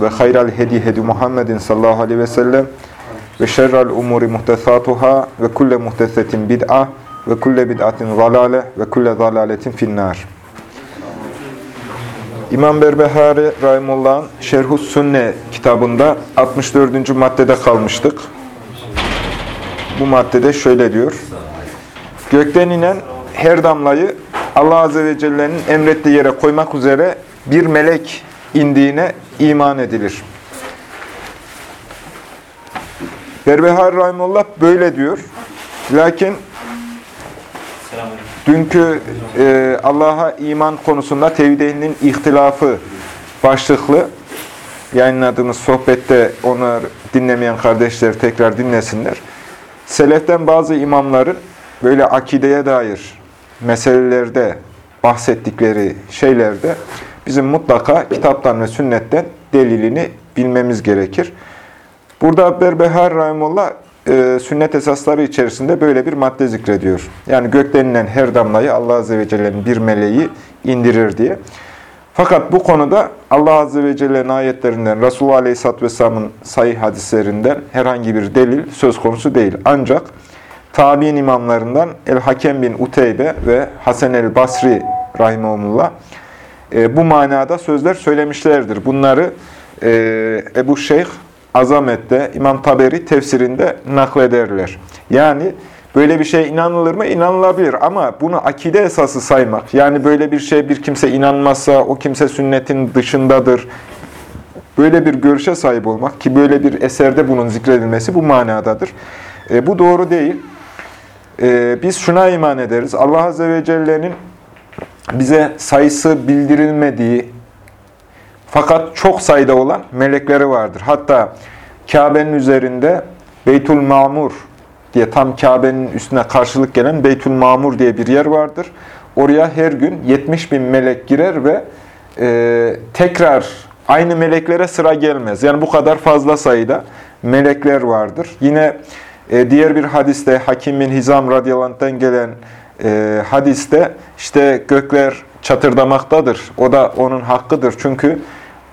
ve hayral hedi hedi Muhammedin sallallahu aleyhi ve sellem ve şerrel umuri muhtesatuhâ ve kulle muhtesetin bid'a ve kulle bid'atin zalale ve kulle zalaletin finnâr. İmam Berbehari Rahimullah'ın Şerhus Sünne kitabında 64. maddede kalmıştık. Bu maddede şöyle diyor. Gökten inen her damlayı Allah Azze ve Celle'nin emrettiği yere koymak üzere bir melek indiğine iman edilir. Berbehar Rahimullah böyle diyor. Lakin dünkü e, Allah'a iman konusunda tevhid ehlinin ihtilafı başlıklı yayınladığımız sohbette onlar dinlemeyen kardeşler tekrar dinlesinler. Seleften bazı imamların böyle akideye dair meselelerde bahsettikleri şeylerde bizim mutlaka kitaptan ve sünnetten delilini bilmemiz gerekir. Burada Berbehar Rahimullah e, sünnet esasları içerisinde böyle bir madde zikrediyor. Yani gökten inen her damlayı Allah Azze ve Celle'nin bir meleği indirir diye. Fakat bu konuda Allah Azze ve Celle'nin ayetlerinden, Resulullah Aleyhisselatü Vesselam'ın sahih hadislerinden herhangi bir delil söz konusu değil. Ancak tabi'in imamlarından El-Hakem bin Uteybe ve Hasan el-Basri Rahimullah e, bu manada sözler söylemişlerdir. Bunları e, Ebu Şeyh Azamet'te, İmam Taberi tefsirinde naklederler. Yani böyle bir şeye inanılır mı? İnanılabilir ama bunu akide esası saymak, yani böyle bir şey bir kimse inanmazsa o kimse sünnetin dışındadır. Böyle bir görüşe sahip olmak ki böyle bir eserde bunun zikredilmesi bu manadadır. E, bu doğru değil. E, biz şuna iman ederiz. Allah Azze ve Celle'nin bize sayısı bildirilmediği fakat çok sayıda olan melekleri vardır. Hatta Kabe'nin üzerinde Beytül Mamur diye tam Kabe'nin üstüne karşılık gelen Beytül Mamur diye bir yer vardır. Oraya her gün 70 bin melek girer ve e, tekrar aynı meleklere sıra gelmez. Yani bu kadar fazla sayıda melekler vardır. Yine e, diğer bir hadiste Hakim bin Hizam radıyallahu gelen e, hadiste işte gökler çatırdamaktadır. O da onun hakkıdır. Çünkü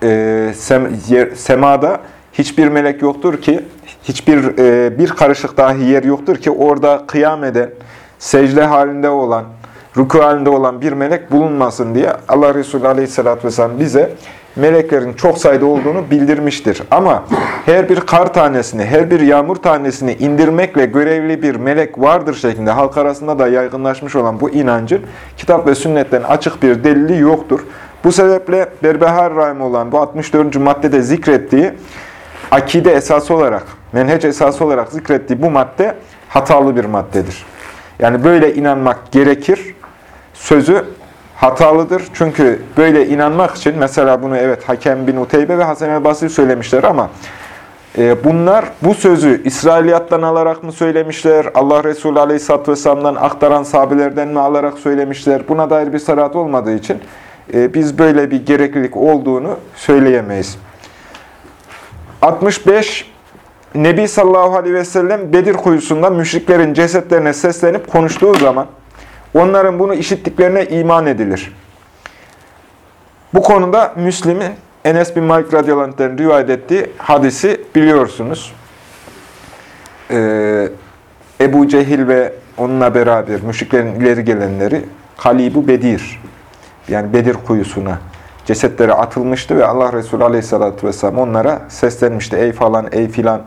e, sem, yer, semada hiçbir melek yoktur ki, hiçbir e, bir karışık dahi yer yoktur ki orada kıyam eden, secde halinde olan, rükû halinde olan bir melek bulunmasın diye Allah Resulü Aleyhisselatü Vesselam bize meleklerin çok sayıda olduğunu bildirmiştir. Ama her bir kar tanesini, her bir yağmur tanesini indirmekle görevli bir melek vardır şeklinde halk arasında da yaygınlaşmış olan bu inancın kitap ve sünnetten açık bir delili yoktur. Bu sebeple Berbehar Rahim olan bu 64. maddede zikrettiği akide esası olarak, menheç esası olarak zikrettiği bu madde hatalı bir maddedir. Yani böyle inanmak gerekir. Sözü hatalıdır. Çünkü böyle inanmak için mesela bunu evet Hakem bin Uteybe ve Hasan el-Basri söylemişler ama e, bunlar bu sözü İsrailiyattan alarak mı söylemişler? Allah Resulü Aleyhisselatü Vesselam'dan aktaran sahabelerden mi alarak söylemişler? Buna dair bir sarat olmadığı için e, biz böyle bir gereklilik olduğunu söyleyemeyiz. 65 Nebi sallallahu aleyhi ve sellem Bedir kuyusunda müşriklerin cesetlerine seslenip konuştuğu zaman onların bunu işittiklerine iman edilir. Bu konuda Müslim'in Enes bin Malik radıyallahu rivayet ettiği hadisi biliyorsunuz. Ee, Ebu Cehil ve onunla beraber müşriklerin ileri gelenleri Kalibu Bedir yani Bedir kuyusuna cesetleri atılmıştı ve Allah Resulü Aleyhisselatü Vesselam onlara seslenmişti. Ey falan, ey filan,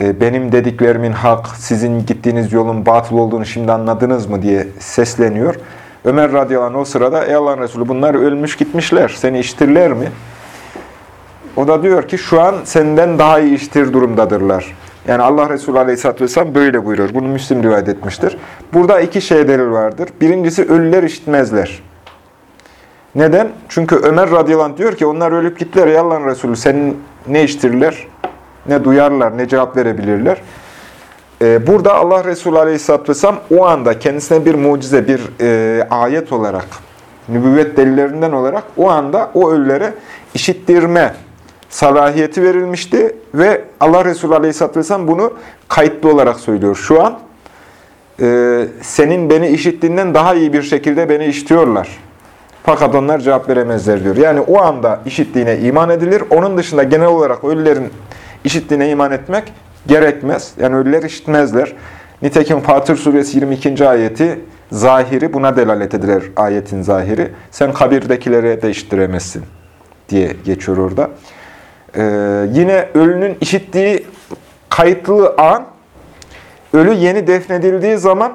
benim dediklerimin hak, sizin gittiğiniz yolun batıl olduğunu şimdi anladınız mı diye sesleniyor. Ömer radıyallahu anh o sırada, ey Allah'ın Resulü bunlar ölmüş gitmişler, seni iştirler mi? O da diyor ki şu an senden daha iyi iştir durumdadırlar. Yani Allah Resulü Aleyhisselatü Vesselam böyle buyuruyor. Bunu Müslim rivayet etmiştir. Burada iki şey delil vardır. Birincisi ölüler işitmezler. Neden? Çünkü Ömer radıyallahu anh diyor ki onlar ölüp gittiler ey Allah'ın Resulü senin ne iştirler? Ne duyarlar, ne cevap verebilirler. Ee, burada Allah Resulü Aleyhisselatü Vesselam o anda kendisine bir mucize, bir e, ayet olarak, nübüvvet delillerinden olarak o anda o ölülere işittirme salahiyeti verilmişti ve Allah Resulü Aleyhisselatü Vesselam bunu kayıtlı olarak söylüyor. Şu an e, senin beni işittiğinden daha iyi bir şekilde beni işitiyorlar. Fakat onlar cevap veremezler diyor. Yani o anda işittiğine iman edilir. Onun dışında genel olarak ölülerin işittiğine iman etmek gerekmez. Yani ölüler işitmezler. Nitekim Fatır Suresi 22. ayeti zahiri buna delalet edilir ayetin zahiri. Sen kabirdekilere de işittiremezsin diye geçiyor orada. Ee, yine ölünün işittiği kayıtlı an ölü yeni defnedildiği zaman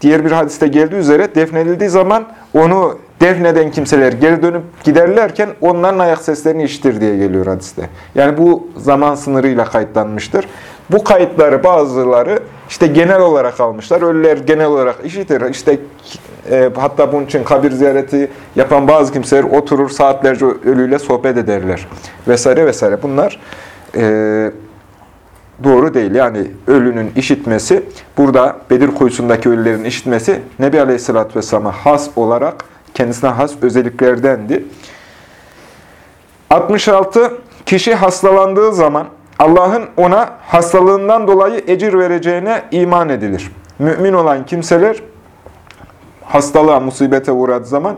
diğer bir hadiste geldiği üzere defnedildiği zaman onu defneden kimseler geri dönüp giderlerken onların ayak seslerini işitir diye geliyor hadiste. Yani bu zaman sınırıyla kayıtlanmıştır. Bu kayıtları bazıları işte genel olarak almışlar. Ölüler genel olarak işitir. İşte e, hatta bunun için kabir ziyareti yapan bazı kimseler oturur saatlerce ölüyle sohbet ederler. Vesaire vesaire. Bunlar e, doğru değil. Yani ölünün işitmesi, burada Bedir kuyusundaki ölülerin işitmesi Nebi Aleyhisselatü Vesselam'a has olarak kendisine has özelliklerdendi. 66. Kişi hastalandığı zaman Allah'ın ona hastalığından dolayı ecir vereceğine iman edilir. Mümin olan kimseler hastalığa, musibete uğradığı zaman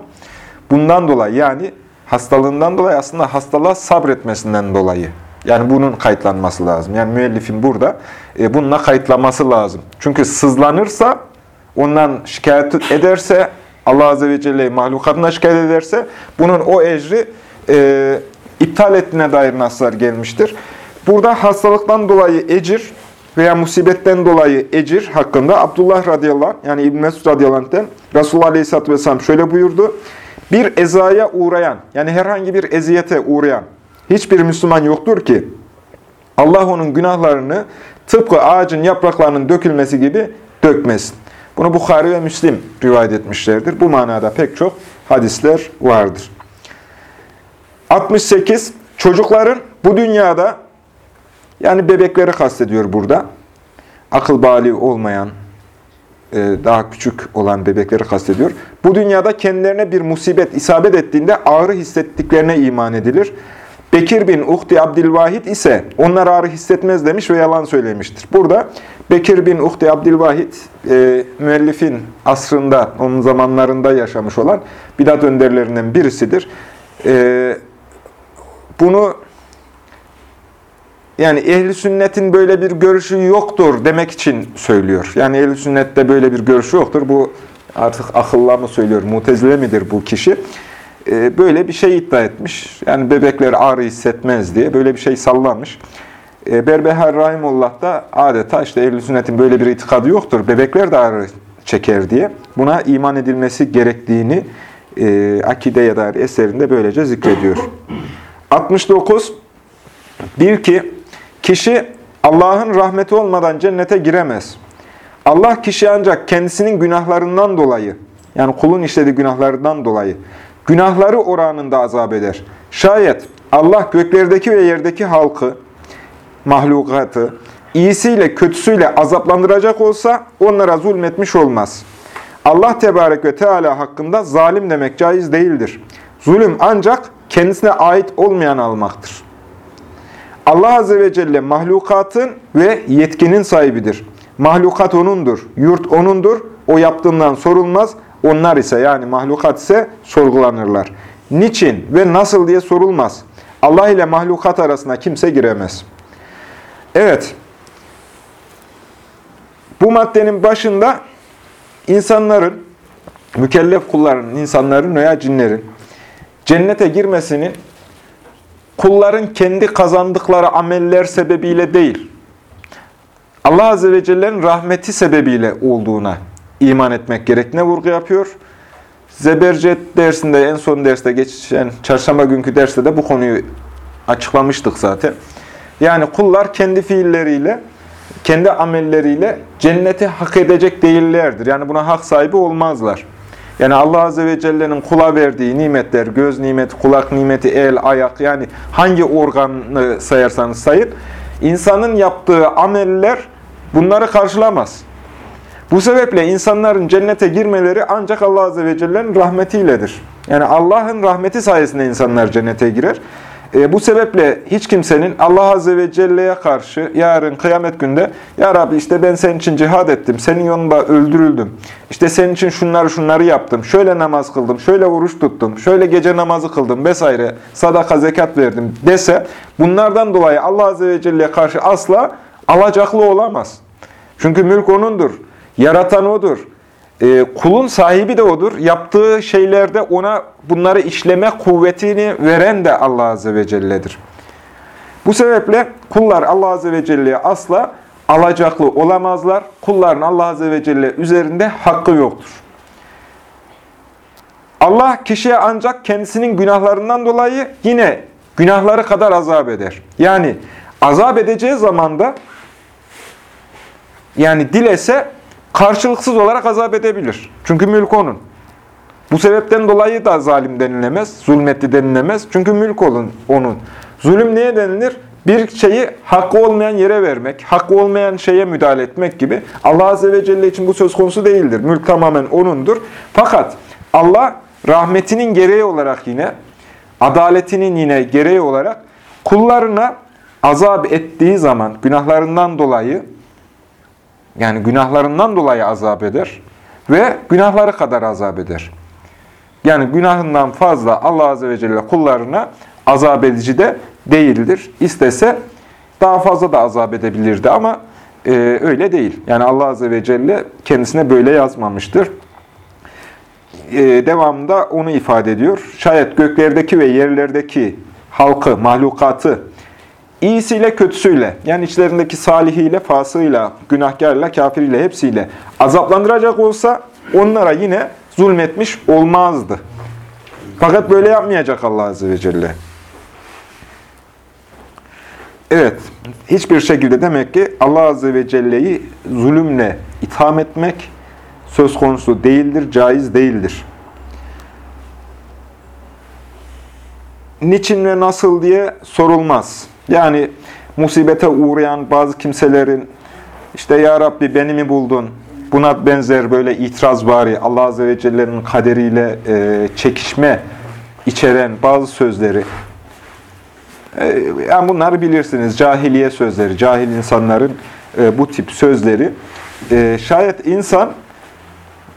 bundan dolayı yani hastalığından dolayı aslında hastalığa sabretmesinden dolayı yani bunun kayıtlanması lazım. Yani müellifin burada e, bununla kayıtlaması lazım. Çünkü sızlanırsa, ondan şikayet ederse, Allah Azze ve Celle mahlukatına şikayet ederse, bunun o ecri e, iptal ettiğine dair naslar gelmiştir. Burada hastalıktan dolayı ecir veya musibetten dolayı ecir hakkında Abdullah radıyallahu anh, yani İbn Mesud radıyallahu anh'ten Resulullah aleyhisselatü vesselam şöyle buyurdu. Bir ezaya uğrayan, yani herhangi bir eziyete uğrayan, Hiçbir Müslüman yoktur ki Allah onun günahlarını tıpkı ağacın yapraklarının dökülmesi gibi dökmesin. Bunu Bukhari ve Müslim rivayet etmişlerdir. Bu manada pek çok hadisler vardır. 68. Çocukların bu dünyada, yani bebekleri kastediyor burada, akıl bali olmayan, e, daha küçük olan bebekleri kastediyor. Bu dünyada kendilerine bir musibet isabet ettiğinde ağrı hissettiklerine iman edilir. Bekir bin Uhti Abdülvahid ise onlar ağrı hissetmez demiş ve yalan söylemiştir. Burada Bekir bin Uhti Abdülvahid e, müellifin asrında, onun zamanlarında yaşamış olan bidat önderlerinden birisidir. E, bunu yani ehli sünnetin böyle bir görüşü yoktur demek için söylüyor. Yani ehli sünnette böyle bir görüşü yoktur. Bu artık akılla mı söylüyor, mutezile midir bu kişi? E, böyle bir şey iddia etmiş. Yani bebekler ağrı hissetmez diye böyle bir şey sallamış. E, Berbehar Rahimullah da adeta işte ehl Sünnet'in böyle bir itikadı yoktur. Bebekler de ağrı çeker diye. Buna iman edilmesi gerektiğini e, Akide-ye dair eserinde böylece zikrediyor. 69. Bir ki kişi Allah'ın rahmeti olmadan cennete giremez. Allah kişi ancak kendisinin günahlarından dolayı, yani kulun işlediği günahlarından dolayı günahları oranında azap eder. Şayet Allah göklerdeki ve yerdeki halkı, mahlukatı, iyisiyle kötüsüyle azaplandıracak olsa onlara zulmetmiş olmaz. Allah Tebarek ve Teala hakkında zalim demek caiz değildir. Zulüm ancak kendisine ait olmayan almaktır. Allah Azze ve Celle mahlukatın ve yetkinin sahibidir. Mahlukat O'nundur, yurt O'nundur, O yaptığından sorulmaz, onlar ise yani mahlukat ise sorgulanırlar. Niçin ve nasıl diye sorulmaz. Allah ile mahlukat arasına kimse giremez. Evet. Bu maddenin başında insanların, mükellef kulların, insanların veya cinlerin cennete girmesinin kulların kendi kazandıkları ameller sebebiyle değil, Allah Azze ve Celle'nin rahmeti sebebiyle olduğuna iman etmek gerektiğine vurgu yapıyor. Zebercet dersinde, en son derste geçen çarşamba günkü derste de bu konuyu açıklamıştık zaten. Yani kullar kendi fiilleriyle, kendi amelleriyle cenneti hak edecek değillerdir. Yani buna hak sahibi olmazlar. Yani Allah Azze ve Celle'nin kula verdiği nimetler, göz nimeti, kulak nimeti, el, ayak yani hangi organı sayarsanız sayın, insanın yaptığı ameller bunları karşılamaz. Bu sebeple insanların cennete girmeleri ancak Allah Azze ve Celle'nin rahmetiyledir. Yani Allah'ın rahmeti sayesinde insanlar cennete girer. E, bu sebeple hiç kimsenin Allah Azze ve Celle'ye karşı yarın kıyamet günde Ya Rabbi işte ben senin için cihad ettim, senin yolunda öldürüldüm. İşte senin için şunları şunları yaptım, şöyle namaz kıldım, şöyle oruç tuttum, şöyle gece namazı kıldım vesaire, sadaka zekat verdim dese bunlardan dolayı Allah Azze ve Celle'ye karşı asla alacaklı olamaz. Çünkü mülk O'nundur, yaratan O'dur. E, kulun sahibi de odur. Yaptığı şeylerde ona bunları işleme kuvvetini veren de Allah Azze ve Celle'dir. Bu sebeple kullar Allah Azze ve Celle'ye asla alacaklı olamazlar. Kulların Allah Azze ve Celle üzerinde hakkı yoktur. Allah kişiye ancak kendisinin günahlarından dolayı yine günahları kadar azap eder. Yani azap edeceği zaman da yani dilese karşılıksız olarak azap edebilir. Çünkü mülk onun. Bu sebepten dolayı da zalim denilemez, zulmetli denilemez. Çünkü mülk olun, onun. Zulüm neye denilir? Bir şeyi hakkı olmayan yere vermek, hakkı olmayan şeye müdahale etmek gibi. Allah Azze ve Celle için bu söz konusu değildir. Mülk tamamen O'nundur. Fakat Allah rahmetinin gereği olarak yine, adaletinin yine gereği olarak kullarına azap ettiği zaman, günahlarından dolayı, yani günahlarından dolayı azap eder ve günahları kadar azap eder. Yani günahından fazla Allah Azze ve Celle kullarına azap edici de değildir. İstese daha fazla da azap edebilirdi ama e, öyle değil. Yani Allah Azze ve Celle kendisine böyle yazmamıştır. E, devamında onu ifade ediyor. Şayet göklerdeki ve yerlerdeki halkı, mahlukatı İyisiyle kötüsüyle, yani içlerindeki salihiyle, fasığıyla, günahkarla, kafiriyle, hepsiyle azaplandıracak olsa onlara yine zulmetmiş olmazdı. Fakat böyle yapmayacak Allah Azze ve Celle. Evet, hiçbir şekilde demek ki Allah Azze ve Celle'yi zulümle itham etmek söz konusu değildir, caiz değildir. Niçin ve nasıl diye sorulmaz. Yani musibete uğrayan bazı kimselerin işte Ya Rabbi beni mi buldun? Buna benzer böyle itiraz bari Allah Azze ve Celle'nin kaderiyle e, çekişme içeren bazı sözleri. E, yani bunları bilirsiniz. Cahiliye sözleri, cahil insanların e, bu tip sözleri. E, şayet insan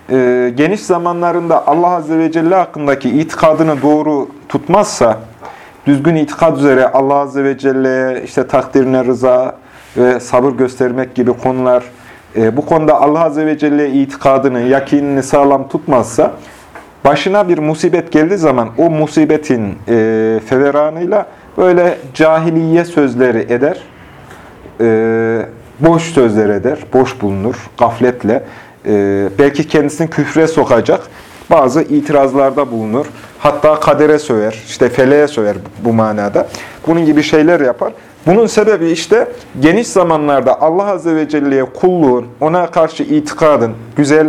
e, geniş zamanlarında Allah Azze ve Celle hakkındaki itikadını doğru tutmazsa, düzgün itikad üzere Allah Azze ve Celle'ye işte takdirine rıza ve sabır göstermek gibi konular, e, bu konuda Allah Azze ve Celle'ye itikadını, yakinini sağlam tutmazsa, başına bir musibet geldiği zaman o musibetin e, feveranıyla böyle cahiliye sözleri eder, e, boş sözler eder, boş bulunur, gafletle. E, belki kendisini küfre sokacak bazı itirazlarda bulunur. Hatta kadere söver, işte feleğe söver bu manada. Bunun gibi şeyler yapar. Bunun sebebi işte geniş zamanlarda Allah Azze ve Celle'ye kulluğun, ona karşı itikadın güzel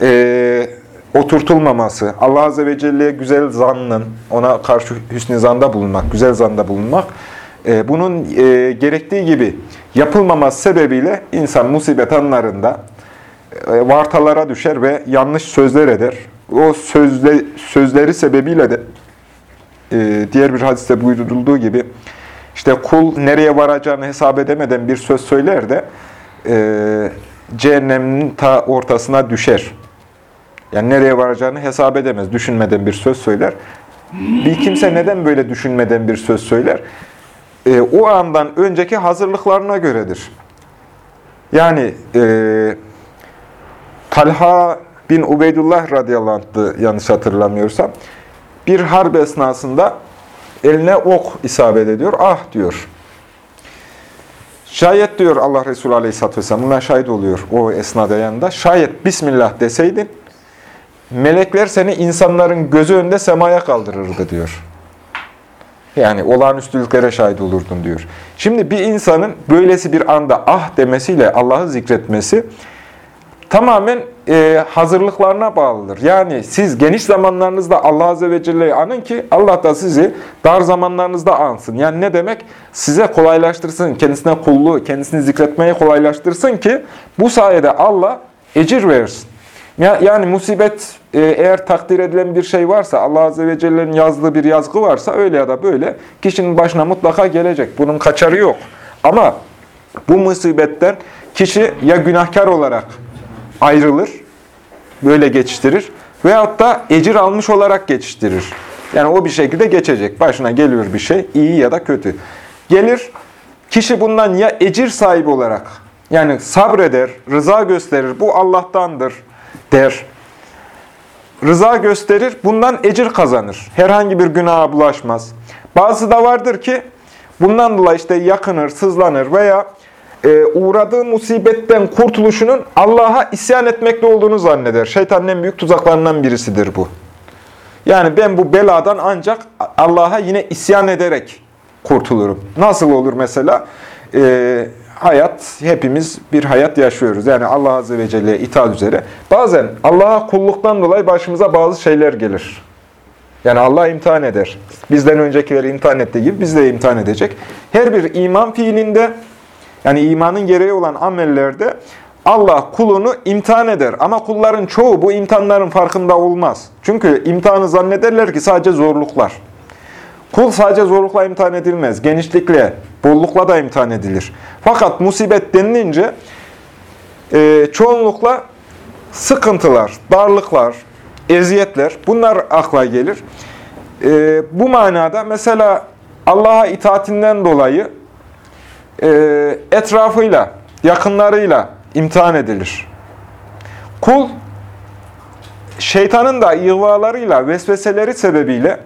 e, oturtulmaması, Allah Azze ve Celle'ye güzel zannın, ona karşı hüsnü zanda bulunmak, güzel zanda bulunmak, e, bunun e, gerektiği gibi yapılmaması sebebiyle insan musibet anlarında e, vartalara düşer ve yanlış sözler eder o sözle, sözleri sebebiyle de e, diğer bir hadiste buyurulduğu gibi işte kul nereye varacağını hesap edemeden bir söz söyler de e, cehennemin ta ortasına düşer. Yani nereye varacağını hesap edemez, düşünmeden bir söz söyler. Bir kimse neden böyle düşünmeden bir söz söyler? E, o andan önceki hazırlıklarına göredir. Yani e, Talha bin Ubeydullah radıyallahu anh'tı yanlış hatırlamıyorsam. Bir harp esnasında eline ok isabet ediyor. Ah diyor. Şayet diyor Allah Resulü aleyhisselatü vesselam, buna şahit oluyor o esnada yanında. Şayet Bismillah deseydin, melekler seni insanların gözü önünde semaya kaldırırdı diyor. Yani olağanüstülüklere şahit olurdun diyor. Şimdi bir insanın böylesi bir anda ah demesiyle Allah'ı zikretmesi tamamen e, hazırlıklarına bağlıdır. Yani siz geniş zamanlarınızda Allah Azze ve Celle'yi anın ki Allah da sizi dar zamanlarınızda ansın. Yani ne demek? Size kolaylaştırsın, kendisine kulluğu, kendisini zikretmeyi kolaylaştırsın ki bu sayede Allah ecir versin. Yani musibet e, eğer takdir edilen bir şey varsa, Allah Azze ve Celle'nin yazdığı bir yazgı varsa öyle ya da böyle kişinin başına mutlaka gelecek. Bunun kaçarı yok. Ama bu musibetten kişi ya günahkar olarak ayrılır, böyle geçiştirir veyahut da ecir almış olarak geçiştirir. Yani o bir şekilde geçecek. Başına geliyor bir şey, iyi ya da kötü. Gelir, kişi bundan ya ecir sahibi olarak, yani sabreder, rıza gösterir, bu Allah'tandır der. Rıza gösterir, bundan ecir kazanır. Herhangi bir günaha bulaşmaz. Bazı da vardır ki, bundan dolayı işte yakınır, sızlanır veya e, uğradığı musibetten kurtuluşunun Allah'a isyan etmekte olduğunu zanneder. Şeytanın en büyük tuzaklarından birisidir bu. Yani ben bu beladan ancak Allah'a yine isyan ederek kurtulurum. Nasıl olur mesela? E, hayat, hepimiz bir hayat yaşıyoruz. Yani Allah Azze ve Celle'ye itaat üzere. Bazen Allah'a kulluktan dolayı başımıza bazı şeyler gelir. Yani Allah imtihan eder. Bizden öncekileri imtihan ettiği gibi biz de imtihan edecek. Her bir iman fiilinde yani imanın gereği olan amellerde Allah kulunu imtihan eder. Ama kulların çoğu bu imtihanların farkında olmaz. Çünkü imtihanı zannederler ki sadece zorluklar. Kul sadece zorlukla imtihan edilmez. Genişlikle, bollukla da imtihan edilir. Fakat musibet denilince e, çoğunlukla sıkıntılar, darlıklar, eziyetler bunlar akla gelir. E, bu manada mesela Allah'a itaatinden dolayı e, etrafıyla, yakınlarıyla imtihan edilir. Kul, şeytanın da ihvalarıyla, vesveseleri sebebiyle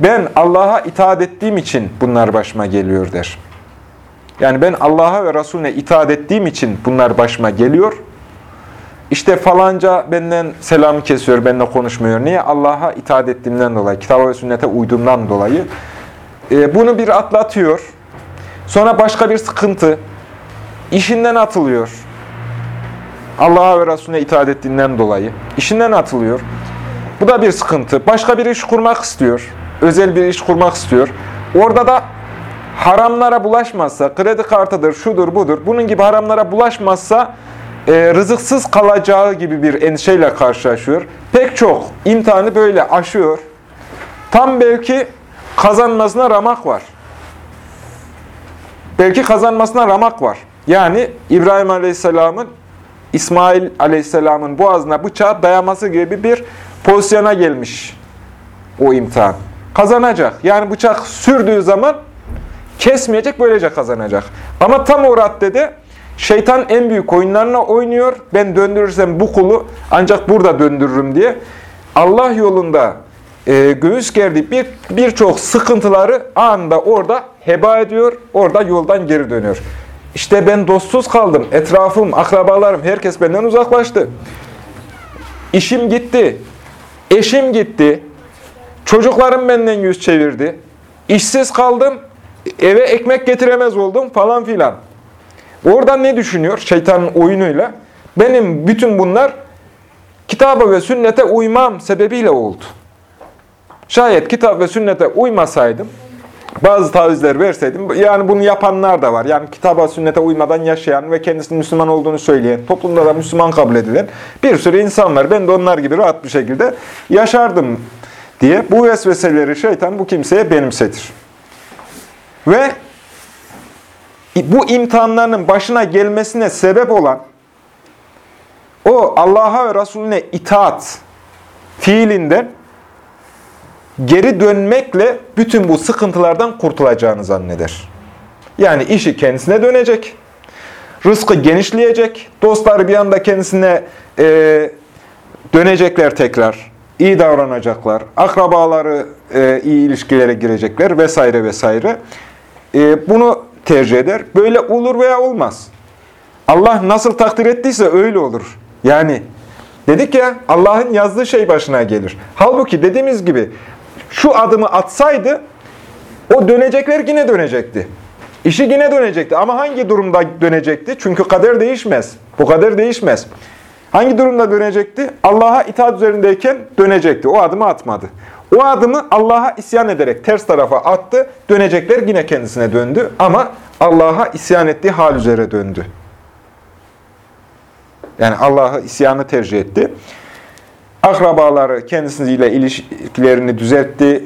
ben Allah'a itaat ettiğim için bunlar başıma geliyor der. Yani ben Allah'a ve Resulüne itaat ettiğim için bunlar başıma geliyor. İşte falanca benden selamı kesiyor, benimle konuşmuyor. Niye? Allah'a itaat ettiğimden dolayı, kitaba ve sünnete uyduğumdan dolayı. E, bunu bir atlatıyor. Sonra başka bir sıkıntı. işinden atılıyor. Allah'a ve Resulüne itaat ettiğinden dolayı. işinden atılıyor. Bu da bir sıkıntı. Başka bir iş kurmak istiyor. Özel bir iş kurmak istiyor. Orada da haramlara bulaşmazsa, kredi kartıdır, şudur budur, bunun gibi haramlara bulaşmazsa e, rızıksız kalacağı gibi bir endişeyle karşılaşıyor. Pek çok imtihanı böyle aşıyor. Tam belki kazanmasına ramak var belki kazanmasına ramak var. Yani İbrahim Aleyhisselam'ın İsmail Aleyhisselam'ın boğazına bıçağı dayaması gibi bir pozisyona gelmiş o imtihan. Kazanacak. Yani bıçak sürdüğü zaman kesmeyecek, böylece kazanacak. Ama tam o raddede şeytan en büyük oyunlarına oynuyor. Ben döndürürsem bu kulu ancak burada döndürürüm diye. Allah yolunda e, göğüs gerdiği bir birçok sıkıntıları anında orada heba ediyor, orada yoldan geri dönüyor. İşte ben dostsuz kaldım, etrafım, akrabalarım, herkes benden uzaklaştı. İşim gitti, eşim gitti, çocuklarım benden yüz çevirdi, işsiz kaldım, eve ekmek getiremez oldum falan filan. Orada ne düşünüyor şeytanın oyunuyla? Benim bütün bunlar kitaba ve sünnete uymam sebebiyle oldu. Şayet kitap ve sünnete uymasaydım, bazı tavizler verseydim, yani bunu yapanlar da var. Yani kitaba, sünnete uymadan yaşayan ve kendisinin Müslüman olduğunu söyleyen, toplumda da Müslüman kabul edilen bir sürü insan var. Ben de onlar gibi rahat bir şekilde yaşardım diye bu vesveseleri şeytan bu kimseye benimsetir. Ve bu imtihanların başına gelmesine sebep olan o Allah'a ve Resulüne itaat fiilinden geri dönmekle bütün bu sıkıntılardan kurtulacağını zanneder. Yani işi kendisine dönecek, rızkı genişleyecek, dostları bir anda kendisine e, dönecekler tekrar, iyi davranacaklar, akrabaları e, iyi ilişkilere girecekler vesaire vesaire. E, bunu tercih eder. Böyle olur veya olmaz. Allah nasıl takdir ettiyse öyle olur. Yani dedik ya Allah'ın yazdığı şey başına gelir. Halbuki dediğimiz gibi şu adımı atsaydı o dönecekler yine dönecekti. İşi yine dönecekti. Ama hangi durumda dönecekti? Çünkü kader değişmez. Bu kader değişmez. Hangi durumda dönecekti? Allah'a itaat üzerindeyken dönecekti. O adımı atmadı. O adımı Allah'a isyan ederek ters tarafa attı. Dönecekler yine kendisine döndü. Ama Allah'a isyan ettiği hal üzere döndü. Yani Allah'a isyanı tercih etti. Akrabaları kendisiyle ilişkilerini düzeltti.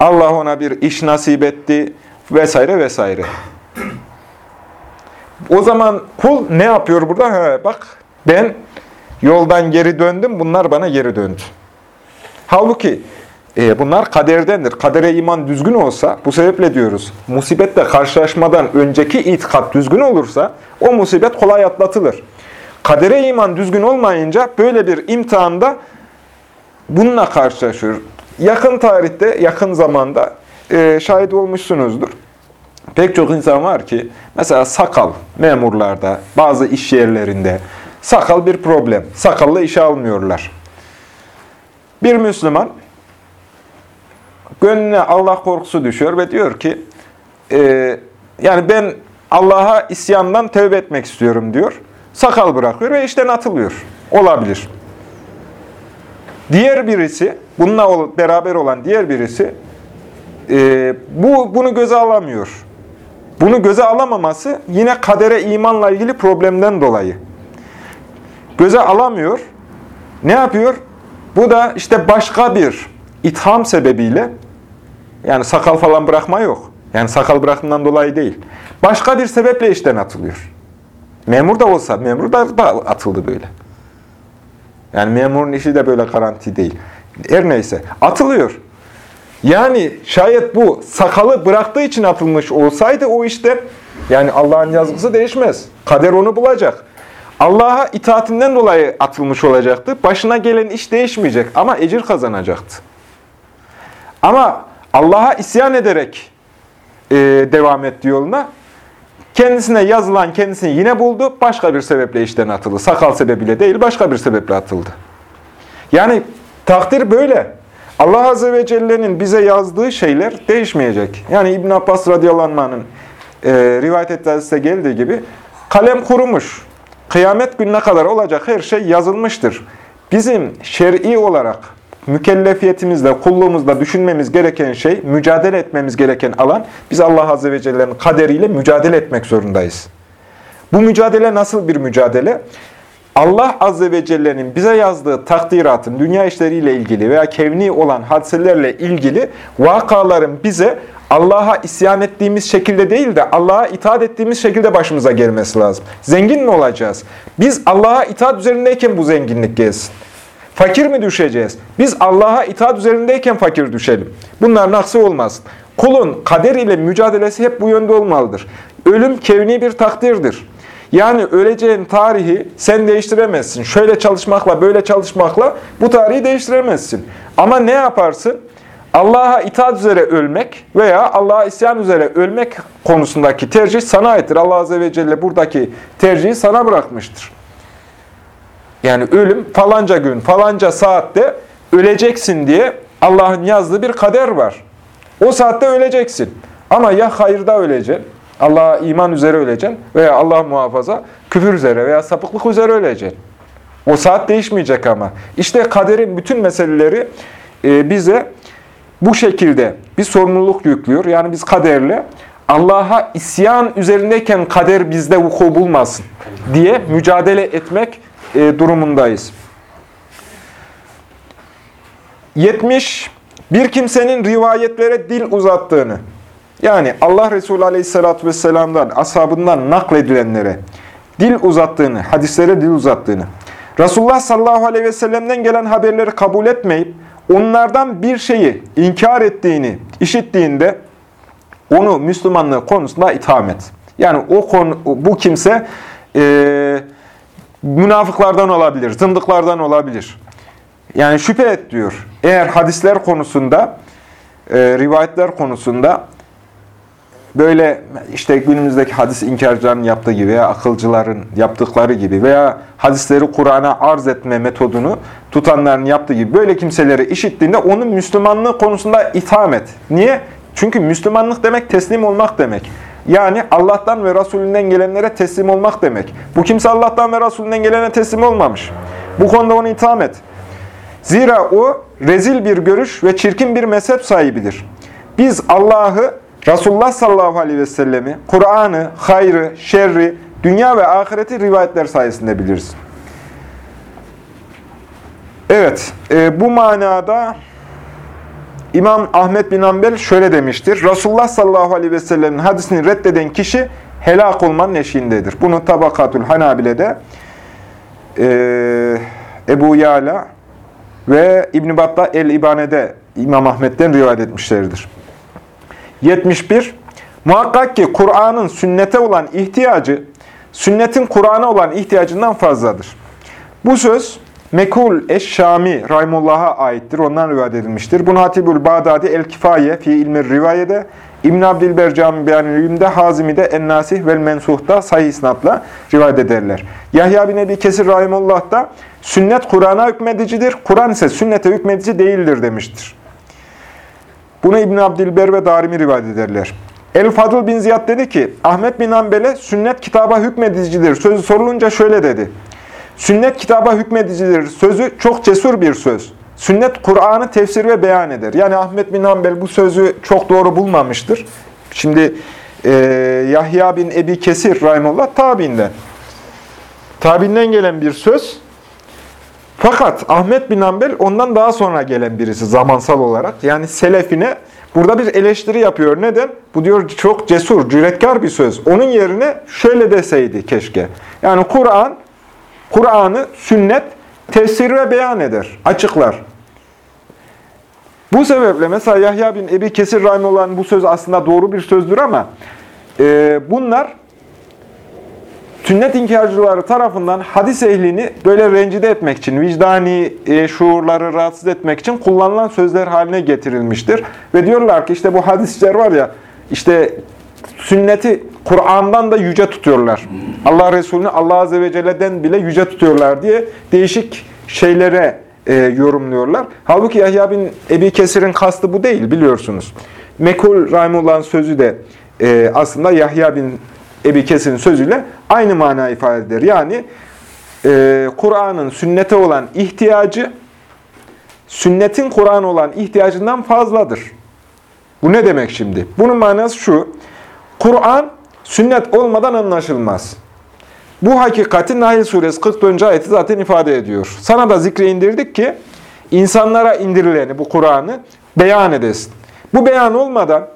Allah ona bir iş nasip etti vesaire vesaire. O zaman kul ne yapıyor burada? Ha, bak ben yoldan geri döndüm, bunlar bana geri döndü. Halbuki e, bunlar kaderdendir. Kadere iman düzgün olsa, bu sebeple diyoruz, musibetle karşılaşmadan önceki itikat düzgün olursa, o musibet kolay atlatılır. Kadere iman düzgün olmayınca böyle bir imtihanda bununla karşılaşıyor. Yakın tarihte, yakın zamanda e, şahit olmuşsunuzdur. Pek çok insan var ki, mesela sakal memurlarda, bazı iş yerlerinde, sakal bir problem. Sakallı işe almıyorlar. Bir Müslüman, gönlüne Allah korkusu düşüyor ve diyor ki, e, yani ben Allah'a isyandan tövbe etmek istiyorum diyor. Sakal bırakıyor ve işten atılıyor. Olabilir. Diğer birisi, bununla beraber olan diğer birisi, e, bu bunu göze alamıyor. Bunu göze alamaması yine kadere imanla ilgili problemden dolayı. Göze alamıyor. Ne yapıyor? Bu da işte başka bir itham sebebiyle, yani sakal falan bırakma yok. Yani sakal bırakımından dolayı değil. Başka bir sebeple işten atılıyor. Memur da olsa, memur da atıldı böyle. Yani memurun işi de böyle garanti değil. Her neyse, atılıyor. Yani şayet bu sakalı bıraktığı için atılmış olsaydı o işte, yani Allah'ın yazgısı değişmez. Kader onu bulacak. Allah'a itaatinden dolayı atılmış olacaktı. Başına gelen iş değişmeyecek ama ecir kazanacaktı. Ama Allah'a isyan ederek e, devam etti yoluna. Kendisine yazılan kendisini yine buldu. Başka bir sebeple işten atıldı. Sakal sebebiyle değil, başka bir sebeple atıldı. Yani takdir böyle. Allah Azze ve Celle'nin bize yazdığı şeyler değişmeyecek. Yani İbn Abbas radıyallahu anh'ın e, rivayet ettiği geldiği gibi kalem kurumuş. Kıyamet gününe kadar olacak her şey yazılmıştır. Bizim şer'i olarak mükellefiyetimizle, kulluğumuzla düşünmemiz gereken şey, mücadele etmemiz gereken alan, biz Allah Azze ve Celle'nin kaderiyle mücadele etmek zorundayız. Bu mücadele nasıl bir mücadele? Allah Azze ve Celle'nin bize yazdığı takdiratın, dünya işleriyle ilgili veya kevni olan hadiselerle ilgili vakaların bize Allah'a isyan ettiğimiz şekilde değil de Allah'a itaat ettiğimiz şekilde başımıza gelmesi lazım. Zengin mi olacağız? Biz Allah'a itaat üzerindeyken bu zenginlik gelsin. Fakir mi düşeceğiz? Biz Allah'a itaat üzerindeyken fakir düşelim. Bunların aksi olmasın. Kulun kader ile mücadelesi hep bu yönde olmalıdır. Ölüm kevni bir takdirdir. Yani öleceğin tarihi sen değiştiremezsin. Şöyle çalışmakla, böyle çalışmakla bu tarihi değiştiremezsin. Ama ne yaparsın? Allah'a itaat üzere ölmek veya Allah'a isyan üzere ölmek konusundaki tercih sana aittir. Allah Azze ve Celle buradaki tercihi sana bırakmıştır. Yani ölüm falanca gün, falanca saatte öleceksin diye Allah'ın yazdığı bir kader var. O saatte öleceksin. Ama ya hayırda öleceksin, Allah'a iman üzere öleceksin veya Allah muhafaza küfür üzere veya sapıklık üzere öleceksin. O saat değişmeyecek ama. İşte kaderin bütün meseleleri e, bize bu şekilde bir sorumluluk yüklüyor. Yani biz kaderle Allah'a isyan üzerindeyken kader bizde vuku bulmasın diye mücadele etmek e, durumundayız. 70. Bir kimsenin rivayetlere dil uzattığını, yani Allah Resulü Aleyhisselatü Vesselam'dan, ashabından nakledilenlere dil uzattığını, hadislere dil uzattığını, Resulullah sallallahu aleyhi ve gelen haberleri kabul etmeyip, onlardan bir şeyi inkar ettiğini işittiğinde, onu Müslümanlığı konusunda itham et. Yani o konu, bu kimse e, münafıklardan olabilir, zındıklardan olabilir. Yani şüphe et diyor. Eğer hadisler konusunda, e, rivayetler konusunda böyle işte günümüzdeki hadis inkarcıların yaptığı gibi veya akılcıların yaptıkları gibi veya hadisleri Kur'an'a arz etme metodunu tutanların yaptığı gibi böyle kimseleri işittiğinde onun Müslümanlığı konusunda itham et. Niye? Çünkü Müslümanlık demek teslim olmak demek. Yani Allah'tan ve Resulünden gelenlere teslim olmak demek. Bu kimse Allah'tan ve Resulünden gelene teslim olmamış. Bu konuda onu itham et. Zira o rezil bir görüş ve çirkin bir mezhep sahibidir. Biz Allah'ı, Resulullah sallallahu aleyhi ve sellemi, Kur'an'ı, hayrı, şerri, dünya ve ahireti rivayetler sayesinde biliriz. Evet, e, bu manada İmam Ahmet bin Hanbel şöyle demiştir. Resulullah sallallahu aleyhi ve sellemin hadisini reddeden kişi helak olmanın eşiğindedir. Bunu Tabakatul Hanabile'de e, Ebu Yala ve İbn-i Battah El-İbane'de İmam Ahmet'ten rivayet etmişlerdir. 71. Muhakkak ki Kur'an'ın sünnete olan ihtiyacı, sünnetin Kur'an'a olan ihtiyacından fazladır. Bu söz Mekul Eş-Şami Rahimullah'a aittir. Ondan rivayet edilmiştir. Bunu Hatibül Bağdadi El-Kifaye fi ilmi rivayede, İbn Abdilber Cami Beyanülüm'de, Hazimi'de En-Nasih vel Mensuh'ta sahih isnatla rivayet ederler. Yahya bin Ebi Kesir Rahimullah da sünnet Kur'an'a hükmedicidir, Kur'an ise sünnete hükmedici değildir demiştir. Bunu İbn Abdilber ve Darimi rivayet ederler. El-Fadıl bin Ziyad dedi ki, Ahmet bin Hanbel'e sünnet kitaba hükmedicidir sözü sorulunca şöyle dedi. Sünnet kitaba hükmedicidir sözü çok cesur bir söz. Sünnet Kur'an'ı tefsir ve beyan eder. Yani Ahmet bin Hanbel bu sözü çok doğru bulmamıştır. Şimdi e, Yahya bin Ebi Kesir Rahimullah tabiinden. Tabiinden gelen bir söz. Fakat Ahmet bin Hanbel ondan daha sonra gelen birisi zamansal olarak. Yani selefine burada bir eleştiri yapıyor. Neden? Bu diyor çok cesur, cüretkar bir söz. Onun yerine şöyle deseydi keşke. Yani Kur'an Kur'an'ı sünnet tefsir ve beyan eder, açıklar. Bu sebeple mesela Yahya bin Ebi Kesir olan bu söz aslında doğru bir sözdür ama e, bunlar sünnet inkarcıları tarafından hadis ehlini böyle rencide etmek için, vicdani e, şuurları rahatsız etmek için kullanılan sözler haline getirilmiştir. Ve diyorlar ki işte bu hadisler var ya, işte sünneti Kur'an'dan da yüce tutuyorlar. Allah Resulü'nü Allah Azze ve Celle'den bile yüce tutuyorlar diye değişik şeylere e, yorumluyorlar. Halbuki Yahya bin Ebi Kesir'in kastı bu değil biliyorsunuz. Mekul Rahimullah'ın sözü de e, aslında Yahya bin Ebi Kesir'in sözüyle aynı mana ifade eder. Yani e, Kur'an'ın sünnete olan ihtiyacı, sünnetin Kur'an olan ihtiyacından fazladır. Bu ne demek şimdi? Bunun manası şu. Kur'an sünnet olmadan anlaşılmaz. Bu hakikati Nahl suresi 44. ayeti zaten ifade ediyor. Sana da zikre indirdik ki insanlara indirileni, bu Kur'an'ı beyan edesin. Bu beyan olmadan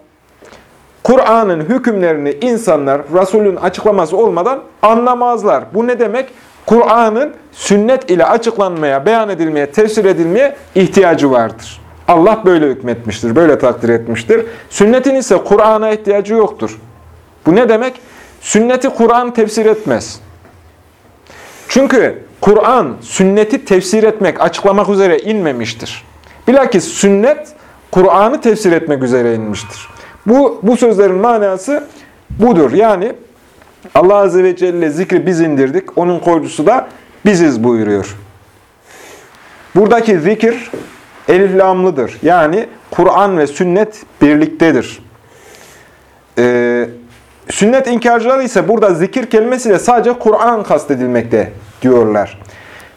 Kur'an'ın hükümlerini insanlar Resulün açıklaması olmadan anlamazlar. Bu ne demek? Kur'an'ın sünnet ile açıklanmaya, beyan edilmeye, tefsir edilmeye ihtiyacı vardır. Allah böyle hükmetmiştir, böyle takdir etmiştir. Sünnetin ise Kur'an'a ihtiyacı yoktur. Bu ne demek? Sünneti Kur'an tefsir etmez. Çünkü Kur'an sünneti tefsir etmek, açıklamak üzere inmemiştir. Bilakis sünnet Kur'an'ı tefsir etmek üzere inmiştir. Bu, bu sözlerin manası budur. Yani Allah Azze ve Celle zikri biz indirdik, onun koyucusu da biziz buyuruyor. Buradaki zikir eliflamlıdır. Yani Kur'an ve sünnet birliktedir. Ee, Sünnet inkarcıları ise burada zikir kelimesiyle sadece Kur'an kastedilmekte diyorlar.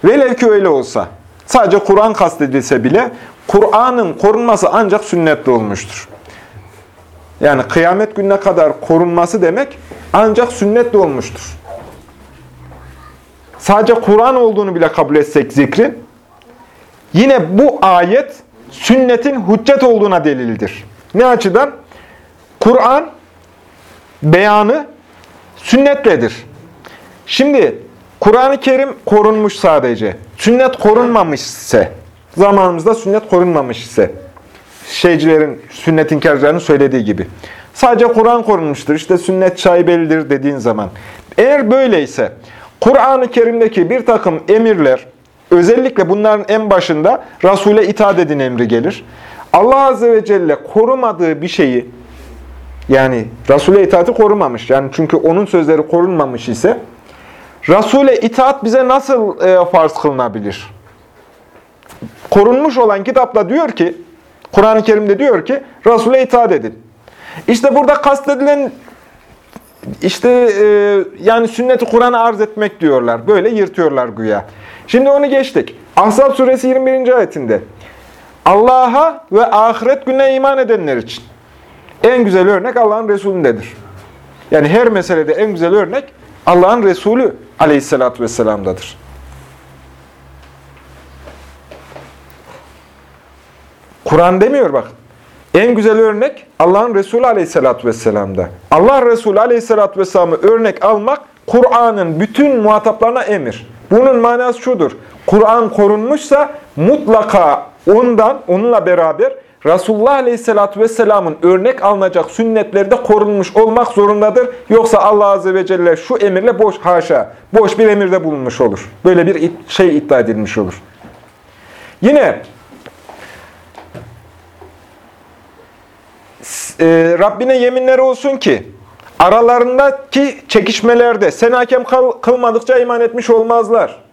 Velev ki öyle olsa, sadece Kur'an kastedilse bile Kur'an'ın korunması ancak sünnetle olmuştur. Yani kıyamet gününe kadar korunması demek ancak sünnetle olmuştur. Sadece Kur'an olduğunu bile kabul etsek zikrin, yine bu ayet sünnetin hüccet olduğuna delildir. Ne açıdan? Kur'an beyanı sünnetledir. Şimdi Kur'an-ı Kerim korunmuş sadece. Sünnet korunmamış ise, zamanımızda sünnet korunmamış ise, şeycilerin, sünnet inkarcılarının söylediği gibi. Sadece Kur'an korunmuştur, işte sünnet şaibelidir dediğin zaman. Eğer böyleyse, Kur'an-ı Kerim'deki bir takım emirler, özellikle bunların en başında Resul'e itaat edin emri gelir. Allah Azze ve Celle korumadığı bir şeyi yani Resul'e itaati korumamış. Yani çünkü onun sözleri korunmamış ise Resul'e itaat bize nasıl e, farz kılınabilir? Korunmuş olan kitapla diyor ki, Kur'an-ı Kerim'de diyor ki, Resul'e itaat edin. İşte burada kastedilen, işte e, yani sünneti Kur'an'a arz etmek diyorlar. Böyle yırtıyorlar güya. Şimdi onu geçtik. Ahzab suresi 21. ayetinde Allah'a ve ahiret gününe iman edenler için en güzel örnek Allah'ın Resulü'ndedir. Yani her meselede en güzel örnek Allah'ın Resulü aleyhissalatü vesselam'dadır. Kur'an demiyor bak. En güzel örnek Allah'ın Resulü Aleyhisselatü Vesselam'da. Allah Resulü Aleyhisselatü Vesselam'ı örnek almak Kur'an'ın bütün muhataplarına emir. Bunun manası şudur. Kur'an korunmuşsa mutlaka ondan, onunla beraber Resulullah Aleyhisselatü Vesselam'ın örnek alınacak sünnetleri de korunmuş olmak zorundadır. Yoksa Allah Azze ve Celle şu emirle boş, haşa, boş bir emirde bulunmuş olur. Böyle bir şey iddia edilmiş olur. Yine e, Rabbine yeminleri olsun ki aralarındaki çekişmelerde sen hakem kılmadıkça iman etmiş olmazlar.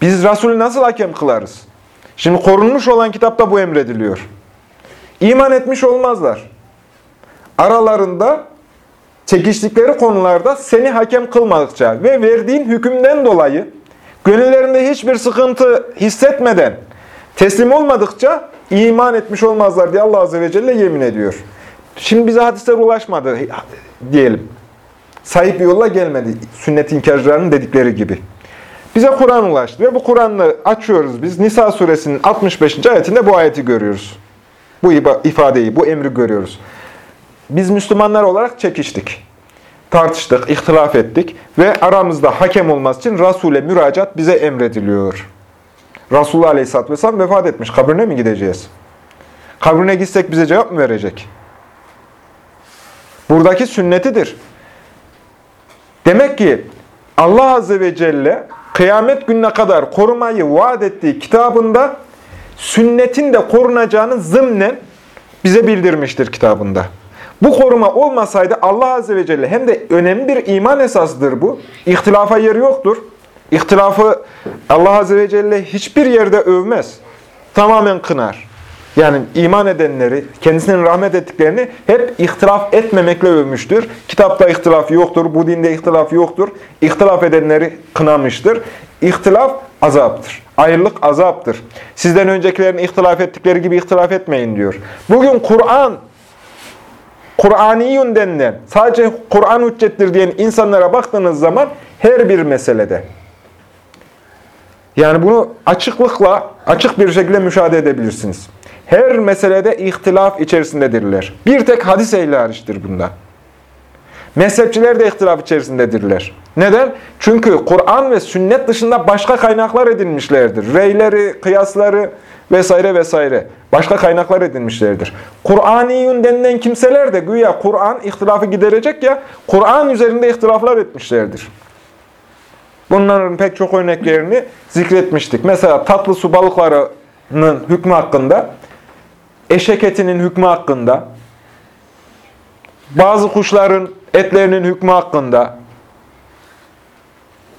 Biz Resulü nasıl hakem kılarız? Şimdi korunmuş olan kitapta bu emrediliyor. İman etmiş olmazlar. Aralarında çekiştikleri konularda seni hakem kılmadıkça ve verdiğin hükümden dolayı gönüllerinde hiçbir sıkıntı hissetmeden teslim olmadıkça iman etmiş olmazlar diye Allah Azze ve Celle yemin ediyor. Şimdi bize hadisler ulaşmadı diyelim. Sahip yolla gelmedi. Sünnet inkarcılarının dedikleri gibi. Bize Kur'an ulaştı ve bu Kur'an'ı açıyoruz biz. Nisa suresinin 65. ayetinde bu ayeti görüyoruz. Bu ifadeyi, bu emri görüyoruz. Biz Müslümanlar olarak çekiştik. Tartıştık, ihtilaf ettik ve aramızda hakem olması için Resul'e müracaat bize emrediliyor. Resulullah Aleyhisselatü Vesselam vefat etmiş. Kabrine mi gideceğiz? Kabrine gitsek bize cevap mı verecek? Buradaki sünnetidir. Demek ki Allah Azze ve Celle kıyamet gününe kadar korumayı vaat ettiği kitabında sünnetin de korunacağını zımnen bize bildirmiştir kitabında. Bu koruma olmasaydı Allah Azze ve Celle hem de önemli bir iman esasıdır bu. İhtilafa yeri yoktur. İhtilafı Allah Azze ve Celle hiçbir yerde övmez. Tamamen kınar. Yani iman edenleri, kendisinin rahmet ettiklerini hep ihtilaf etmemekle övmüştür. Kitapta ihtilaf yoktur, bu dinde ihtilaf yoktur. İhtilaf edenleri kınamıştır. İhtilaf azaptır. Ayrılık azaptır. Sizden öncekilerin ihtilaf ettikleri gibi ihtilaf etmeyin diyor. Bugün Kur'an, Kur'aniyun denilen, sadece Kur'an hüccettir diyen insanlara baktığınız zaman her bir meselede, yani bunu açıklıkla, açık bir şekilde müşahede edebilirsiniz. Her meselede ihtilaf içerisindedirler. Bir tek hadis ehli hariçtir bunda. Mezhepçiler de ihtilaf içerisindedirler. Neden? Çünkü Kur'an ve sünnet dışında başka kaynaklar edinmişlerdir. Reyleri, kıyasları vesaire vesaire. Başka kaynaklar edinmişlerdir. Kur'aniyun denilen kimseler de güya Kur'an ihtilafı giderecek ya, Kur'an üzerinde ihtilaflar etmişlerdir. Bunların pek çok örneklerini zikretmiştik. Mesela tatlı su balıklarının hükmü hakkında, eşek etinin hükmü hakkında, bazı kuşların etlerinin hükmü hakkında,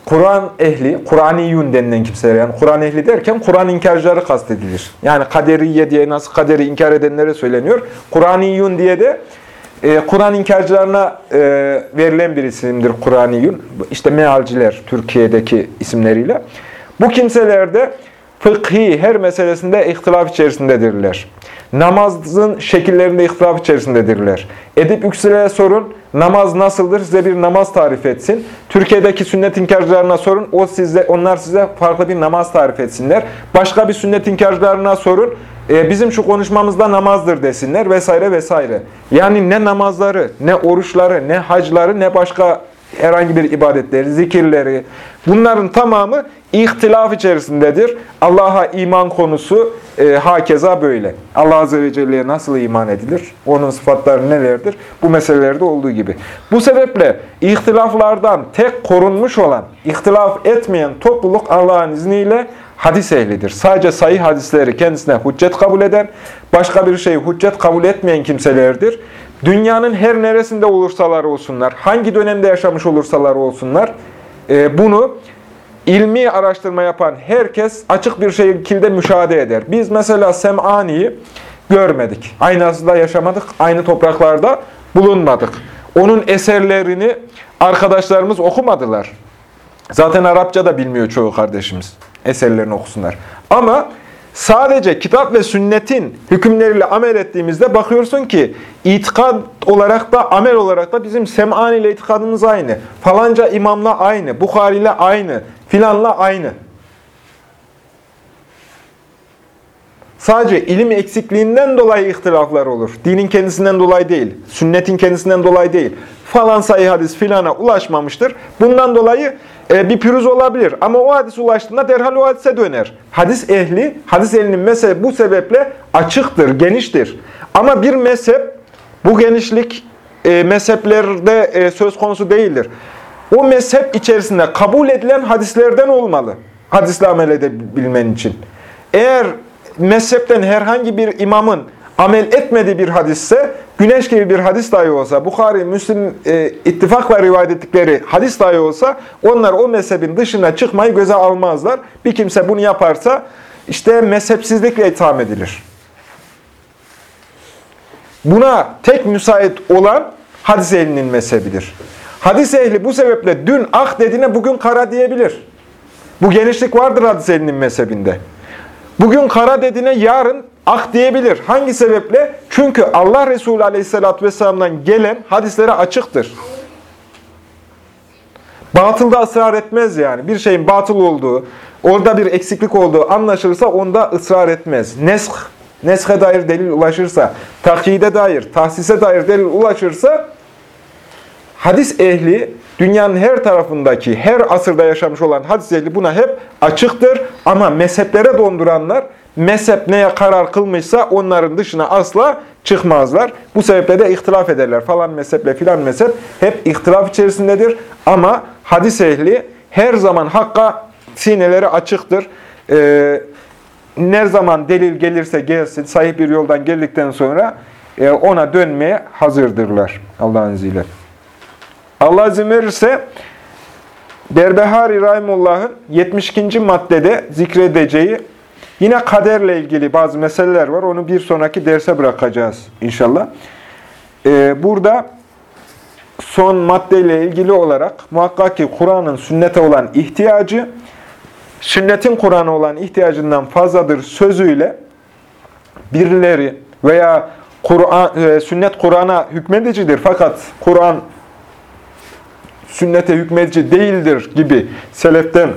Kur'an ehli, Kur'aniyun denilen kimseler, yani Kur'an ehli derken Kur'an inkarcıları kastedilir. Yani kaderiye diye nasıl kaderi inkar edenlere söyleniyor. Kur'aniyun diye de e, Kur'an inkarcılarına e, verilen bir isimdir Kur'aniyun. İşte mealciler Türkiye'deki isimleriyle. Bu kimseler de fıkhi her meselesinde ihtilaf içerisindedirler. Namazın şekillerinde ihtilaf içerisindedirler. Edip Yüksel'e sorun, namaz nasıldır? Size bir namaz tarif etsin. Türkiye'deki sünnet inkarcılarına sorun, o size, onlar size farklı bir namaz tarif etsinler. Başka bir sünnet inkarcılarına sorun, e, bizim şu konuşmamızda namazdır desinler vesaire vesaire. Yani ne namazları, ne oruçları, ne hacları, ne başka herhangi bir ibadetleri, zikirleri, bunların tamamı ihtilaf içerisindedir. Allah'a iman konusu e, hakeza böyle. Allah Azze ve Celle'ye nasıl iman edilir? Onun sıfatları nelerdir? Bu meselelerde olduğu gibi. Bu sebeple ihtilaflardan tek korunmuş olan, ihtilaf etmeyen topluluk Allah'ın izniyle hadis ehlidir. Sadece sayı hadisleri kendisine hüccet kabul eden, başka bir şeyi hüccet kabul etmeyen kimselerdir. Dünyanın her neresinde olursalar olsunlar, hangi dönemde yaşamış olursalar olsunlar, e, bunu ilmi araştırma yapan herkes açık bir şekilde müşahede eder. Biz mesela Sem'ani'yi görmedik. Aynı asılda yaşamadık, aynı topraklarda bulunmadık. Onun eserlerini arkadaşlarımız okumadılar. Zaten Arapça da bilmiyor çoğu kardeşimiz. Eserlerini okusunlar. Ama sadece kitap ve sünnetin hükümleriyle amel ettiğimizde bakıyorsun ki itikad olarak da amel olarak da bizim Sem'an ile itikadımız aynı. Falanca imamla aynı, Bukhari ile aynı, filanla aynı. Sadece ilim eksikliğinden dolayı ihtilaflar olur. Dinin kendisinden dolayı değil, sünnetin kendisinden dolayı değil. Falan sayı hadis filana ulaşmamıştır. Bundan dolayı e, bir pürüz olabilir. Ama o hadis ulaştığında derhal o hadise döner. Hadis ehli, hadis ehlinin mezhebi bu sebeple açıktır, geniştir. Ama bir mezhep, bu genişlik e, mezheplerde e, söz konusu değildir. O mezhep içerisinde kabul edilen hadislerden olmalı. Hadisle amel edebilmen için. Eğer mezhepten herhangi bir imamın amel etmediği bir hadisse, güneş gibi bir hadis dahi olsa, Bukhari, Müslim e, ittifakla rivayet ettikleri hadis dahi olsa, onlar o mezhebin dışına çıkmayı göze almazlar. Bir kimse bunu yaparsa, işte mezhepsizlikle itham edilir. Buna tek müsait olan hadis ehlinin mezhebidir. Hadis ehli bu sebeple dün ak dediğine bugün kara diyebilir. Bu genişlik vardır hadis ehlinin mezhebinde. Bugün kara dediğine yarın ak diyebilir. Hangi sebeple? Çünkü Allah Resulü Aleyhisselatü Vesselam'dan gelen hadislere açıktır. Batılda ısrar etmez yani. Bir şeyin batıl olduğu, orada bir eksiklik olduğu anlaşılırsa onda ısrar etmez. Nesk, neske dair delil ulaşırsa, takyide dair, tahsise dair delil ulaşırsa, hadis ehli, dünyanın her tarafındaki, her asırda yaşamış olan hadis ehli buna hep açıktır. Ama mezheplere donduranlar, mezhep neye karar kılmışsa onların dışına asla çıkmazlar. Bu sebeple de ihtilaf ederler. Falan mezheple filan mezhep hep ihtilaf içerisindedir. Ama hadis ehli her zaman hakka sineleri açıktır. Ee, ne zaman delil gelirse gelsin, sahip bir yoldan geldikten sonra e, ona dönmeye hazırdırlar Allah'ın izniyle. Allah izin verirse Berbehari Rahimullah'ın 72. maddede zikredeceği yine kaderle ilgili bazı meseleler var. Onu bir sonraki derse bırakacağız inşallah. Ee, burada son maddeyle ilgili olarak muhakkak ki Kur'an'ın sünnete olan ihtiyacı sünnetin Kur'an'a olan ihtiyacından fazladır sözüyle birileri veya Kur'an e, sünnet Kur'an'a hükmedicidir fakat Kur'an sünnete hükmedici değildir gibi seleften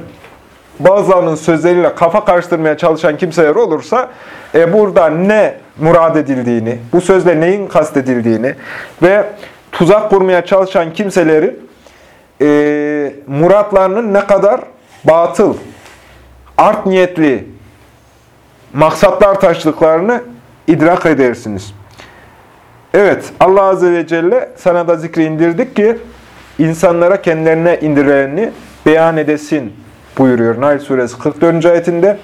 bazılarının sözleriyle kafa karıştırmaya çalışan kimseler olursa e, burada ne murad edildiğini, bu sözle neyin kastedildiğini ve tuzak kurmaya çalışan kimselerin e, muratlarının ne kadar batıl, art niyetli maksatlar taşıdıklarını idrak edersiniz. Evet, Allah Azze ve Celle sana da zikri indirdik ki insanlara kendilerine indirileni beyan edesin buyuruyor Nail Suresi 44. ayetinde.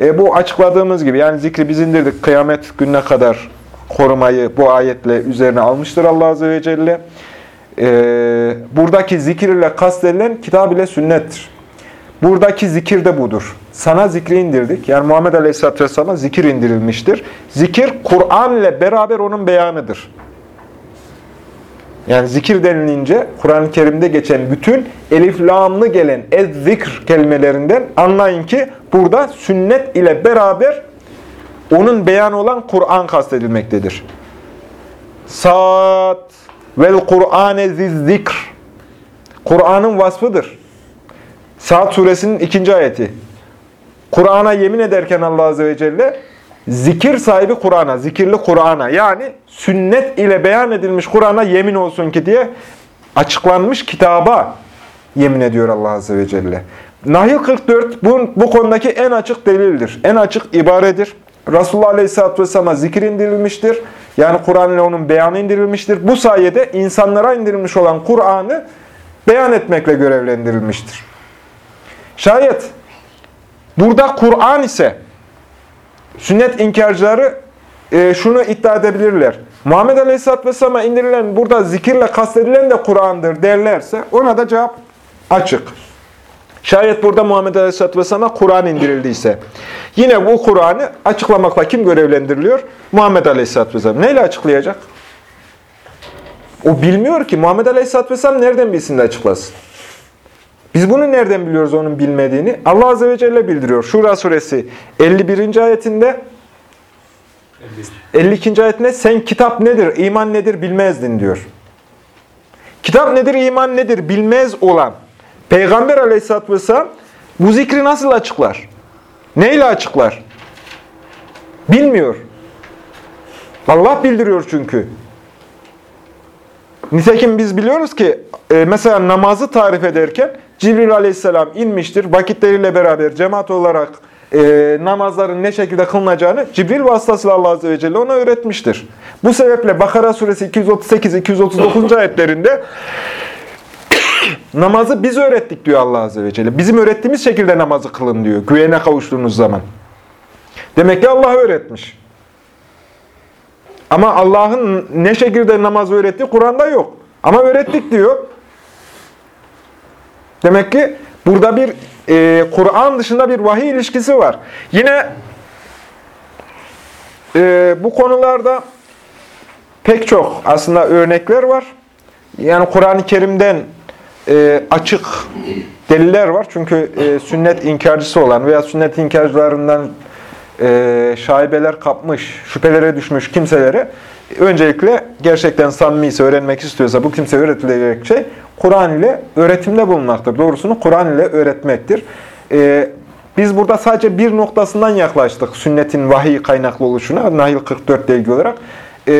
E, bu açıkladığımız gibi yani zikri biz indirdik kıyamet gününe kadar korumayı bu ayetle üzerine almıştır Allah Azze ve Celle. E, buradaki zikir ile kastedilen kitap ile sünnettir. Buradaki zikir de budur. Sana zikri indirdik. Yani Muhammed Aleyhisselatü Vesselam'a zikir indirilmiştir. Zikir, Kur'an ile beraber onun beyanıdır. Yani zikir denilince Kur'an-ı Kerim'de geçen bütün elif lamlı gelen ez-zikr kelimelerinden anlayın ki burada sünnet ile beraber onun beyanı olan Kur'an kastedilmektedir. Saat vel Kur'ane zikr. Kur'an'ın vasfıdır. Saat suresinin ikinci ayeti. Kur'an'a yemin ederken Allah Azze ve Celle zikir sahibi Kur'an'a, zikirli Kur'an'a yani sünnet ile beyan edilmiş Kur'an'a yemin olsun ki diye açıklanmış kitaba yemin ediyor Allah Azze ve Celle. Nahl 44 bu, bu konudaki en açık delildir. En açık ibaredir. Resulullah Aleyhisselatü Vesselam'a zikir indirilmiştir. Yani Kur'an ile onun beyanı indirilmiştir. Bu sayede insanlara indirilmiş olan Kur'an'ı beyan etmekle görevlendirilmiştir. Şayet burada Kur'an ise sünnet inkarcıları e, şunu iddia edebilirler. Muhammed Aleyhisselatü Vesselam'a indirilen burada zikirle kastedilen de Kur'an'dır derlerse ona da cevap açık. Şayet burada Muhammed Aleyhisselatü Vesselam'a Kur'an indirildi yine bu Kur'an'ı açıklamakla kim görevlendiriliyor? Muhammed Aleyhisselatü Vesselam. Neyle açıklayacak? O bilmiyor ki Muhammed Aleyhisselatü Vesselam nereden bilsin de açıklasın? Biz bunu nereden biliyoruz onun bilmediğini? Allah Azze ve Celle bildiriyor. Şura suresi 51. ayetinde 52. ayetinde sen kitap nedir, iman nedir bilmezdin diyor. Kitap nedir, iman nedir bilmez olan Peygamber aleyhisselatü vesselam bu zikri nasıl açıklar? Neyle açıklar? Bilmiyor. Allah bildiriyor çünkü. Nitekim biz biliyoruz ki e, mesela namazı tarif ederken Cibril aleyhisselam inmiştir. Vakitleriyle beraber cemaat olarak e, namazların ne şekilde kılınacağını Cibril vasıtasıyla Allah Azze ve Celle ona öğretmiştir. Bu sebeple Bakara suresi 238-239. ayetlerinde namazı biz öğrettik diyor Allah Azze ve Celle. Bizim öğrettiğimiz şekilde namazı kılın diyor güvene kavuştuğunuz zaman. Demek ki Allah öğretmiş. Ama Allah'ın ne şekilde namaz öğrettiği Kur'an'da yok. Ama öğrettik diyor. Demek ki burada bir e, Kur'an dışında bir vahiy ilişkisi var. Yine e, bu konularda pek çok aslında örnekler var. Yani Kur'an-ı Kerim'den e, açık deliller var. Çünkü e, sünnet inkarcısı olan veya sünnet inkarcılarından e, şaibeler kapmış, şüphelere düşmüş kimselere öncelikle gerçekten samimiyse, öğrenmek istiyorsa bu kimse öğretilecek şey Kur'an ile öğretimde bulunmaktır. Doğrusunu Kur'an ile öğretmektir. E, biz burada sadece bir noktasından yaklaştık sünnetin vahiy kaynaklı oluşuna, Nahil 44 ile ilgili olarak. E,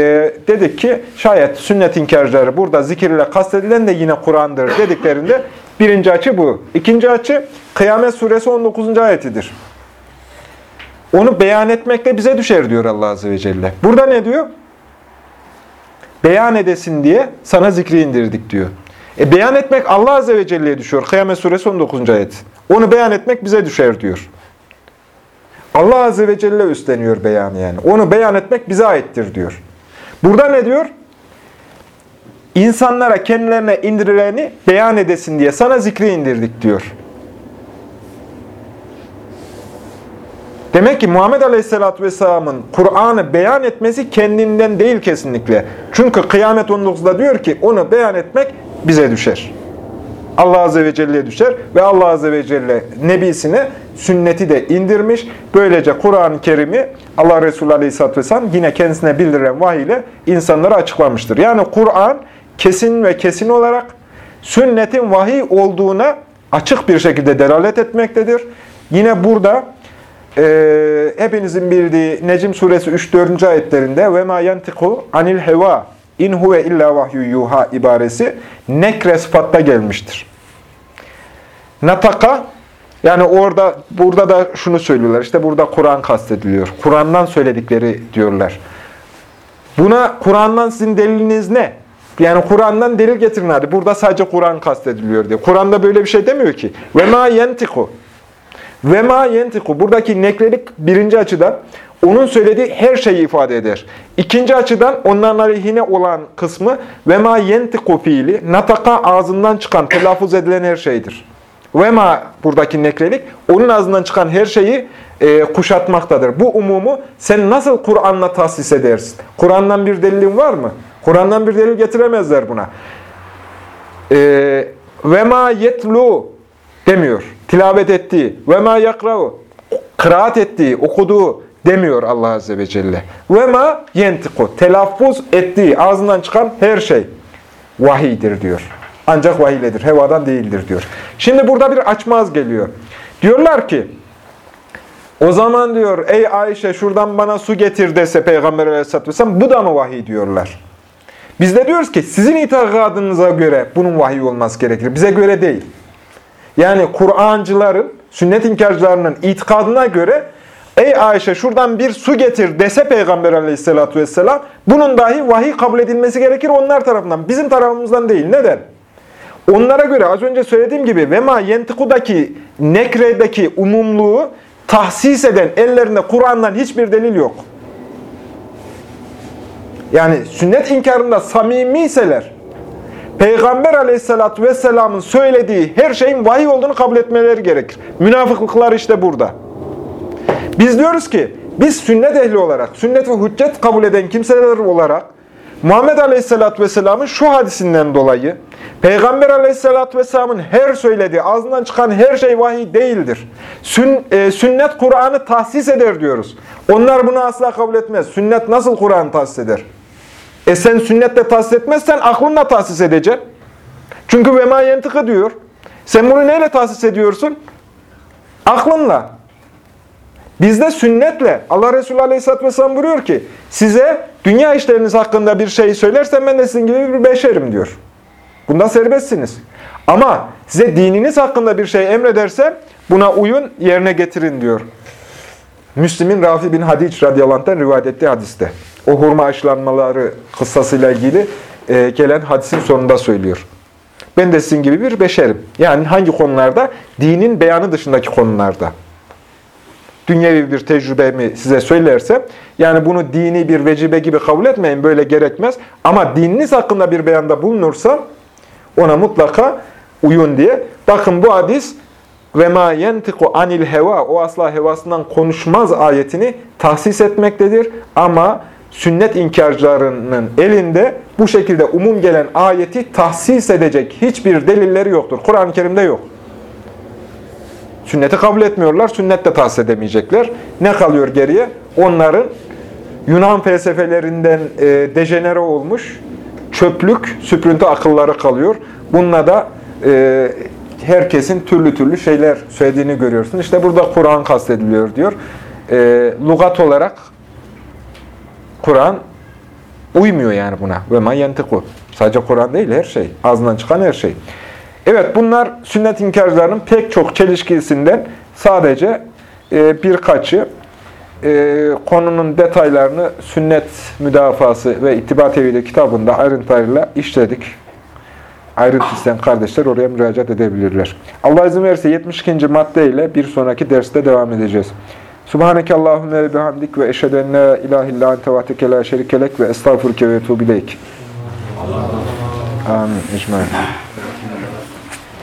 dedik ki şayet sünnet inkarcıları burada zikirle kastedilen de yine Kur'an'dır dediklerinde birinci açı bu. İkinci açı Kıyamet Suresi 19. ayetidir. Onu beyan etmekle bize düşer diyor Allah Azze ve Celle. Burada ne diyor? Beyan edesin diye sana zikri indirdik diyor. E beyan etmek Allah Azze ve Celle'ye düşüyor. Kıyamet Suresi 19. ayet. Onu beyan etmek bize düşer diyor. Allah Azze ve Celle üstleniyor beyanı yani. Onu beyan etmek bize aittir diyor. Burada ne diyor? İnsanlara kendilerine indirileni beyan edesin diye sana zikri indirdik diyor. Demek ki Muhammed Aleyhisselatü Vesselam'ın Kur'an'ı beyan etmesi kendinden değil kesinlikle. Çünkü Kıyamet 19'da diyor ki onu beyan etmek bize düşer. Allah Azze ve Celle'ye düşer ve Allah Azze ve Celle Nebisine sünneti de indirmiş. Böylece Kur'an-ı Kerim'i Allah Resulü Aleyhisselatü Vesselam yine kendisine bildirilen vahiy ile insanlara açıklamıştır. Yani Kur'an kesin ve kesin olarak sünnetin vahiy olduğuna açık bir şekilde delalet etmektedir. Yine burada e, hepinizin bildiği Necim suresi 3-4. ayetlerinde ma yantiku anil heva in huve illa vahyu yuha ibaresi nekre sıfatta gelmiştir. Nataka yani orada burada da şunu söylüyorlar. İşte burada Kur'an kastediliyor. Kur'an'dan söyledikleri diyorlar. Buna Kur'an'dan sizin deliliniz ne? Yani Kur'an'dan delil getirin hadi. Burada sadece Kur'an kastediliyor diye. Kur'an'da böyle bir şey demiyor ki. Ve ma yentiku. Ve ma yentiku. Buradaki nekrelik birinci açıdan onun söylediği her şeyi ifade eder. İkinci açıdan onların aleyhine olan kısmı ve ma yentiku fiili nataka ağzından çıkan, telaffuz edilen her şeydir. Ve ma buradaki nekrelik onun ağzından çıkan her şeyi e, kuşatmaktadır. Bu umumu sen nasıl Kur'an'la tahsis edersin? Kur'an'dan bir delilin var mı? Kur'an'dan bir delil getiremezler buna. E, ve ma yetlu demiyor. Tilavet ettiği ve ma yakra'u kıraat ettiği, okuduğu demiyor Allah Azze ve Celle. Ve ma yentiku telaffuz ettiği, ağzından çıkan her şey vahiydir diyor. Ancak vahiyledir, hevadan değildir diyor. Şimdi burada bir açmaz geliyor. Diyorlar ki, o zaman diyor, ey Ayşe şuradan bana su getir dese Peygamber Aleyhisselatü Vesselam, bu da mı vahiy diyorlar. Biz de diyoruz ki, sizin itikadınıza göre bunun vahiy olması gerekir. Bize göre değil. Yani Kur'ancıların, sünnet inkarcılarının itikadına göre, ey Ayşe şuradan bir su getir dese Peygamber Aleyhisselatü Vesselam, bunun dahi vahiy kabul edilmesi gerekir onlar tarafından. Bizim tarafımızdan değil. Neden? Onlara göre az önce söylediğim gibi vema yentikudaki nekredeki umumluğu tahsis eden ellerinde Kur'an'dan hiçbir delil yok. Yani sünnet inkarında samimiyseler Peygamber aleyhissalatü vesselamın söylediği her şeyin vahiy olduğunu kabul etmeleri gerekir. Münafıklıklar işte burada. Biz diyoruz ki biz sünnet ehli olarak, sünnet ve hüccet kabul eden kimseler olarak Muhammed Aleyhisselatü Vesselam'ın şu hadisinden dolayı Peygamber Aleyhisselatü Vesselam'ın her söylediği, ağzından çıkan her şey vahiy değildir. Sün, e, sünnet Kur'an'ı tahsis eder diyoruz. Onlar bunu asla kabul etmez. Sünnet nasıl Kur'an'ı tahsis eder? E sen sünnetle tahsis etmezsen aklınla tahsis edeceksin. Çünkü vema yentıkı diyor. Sen bunu neyle tahsis ediyorsun? Aklınla. Bizde sünnetle Allah Resulü Aleyhisselatü Vesselam buyuruyor ki size dünya işleriniz hakkında bir şey söylersem ben de sizin gibi bir beşerim diyor. Bundan serbestsiniz. Ama size dininiz hakkında bir şey emredersem buna uyun yerine getirin diyor. Müslim'in Rafi bin Hadic radıyallahu rivayet ettiği hadiste. O hurma aşılanmaları kıssasıyla ilgili e, gelen hadisin sonunda söylüyor. Ben de sizin gibi bir beşerim. Yani hangi konularda? Dinin beyanı dışındaki konularda. Dünyevi bir tecrübemi size söylersem, yani bunu dini bir vecibe gibi kabul etmeyin, böyle gerekmez. Ama dininiz hakkında bir beyanda bulunursam, ona mutlaka uyun diye. Bakın bu hadis, ve ma yentiku anil heva, o asla hevasından konuşmaz ayetini tahsis etmektedir. Ama sünnet inkarcılarının elinde bu şekilde umum gelen ayeti tahsis edecek hiçbir delilleri yoktur. Kur'an-ı Kerim'de yok. Sünneti kabul etmiyorlar, sünnet de tahsis edemeyecekler. Ne kalıyor geriye? Onların Yunan felsefelerinden e, dejenere olmuş çöplük, süprüntü akılları kalıyor. Bununla da e, herkesin türlü türlü şeyler söylediğini görüyorsun. İşte burada Kur'an kastediliyor diyor. E, lugat olarak Kur'an uymuyor yani buna. Ve ma yentiku. Sadece Kur'an değil her şey. Ağzından çıkan her şey. Evet bunlar sünnet inkarcılarının pek çok çelişkisinden sadece e, birkaçı. E, konunun detaylarını sünnet müdafası ve ittiba tevhidi kitabında ayrıntılarıyla işledik. Ayrıntı isteyen kardeşler oraya müracaat edebilirler. Allah izin verirse 72. madde ile bir sonraki derste devam edeceğiz. Subhaneke Allahümme ve bihamdik ve eşhedü en la ilahe illa ente vahdeke la şerikelek ve estağfurke ve etubileyk. Amin. Ecmaîn.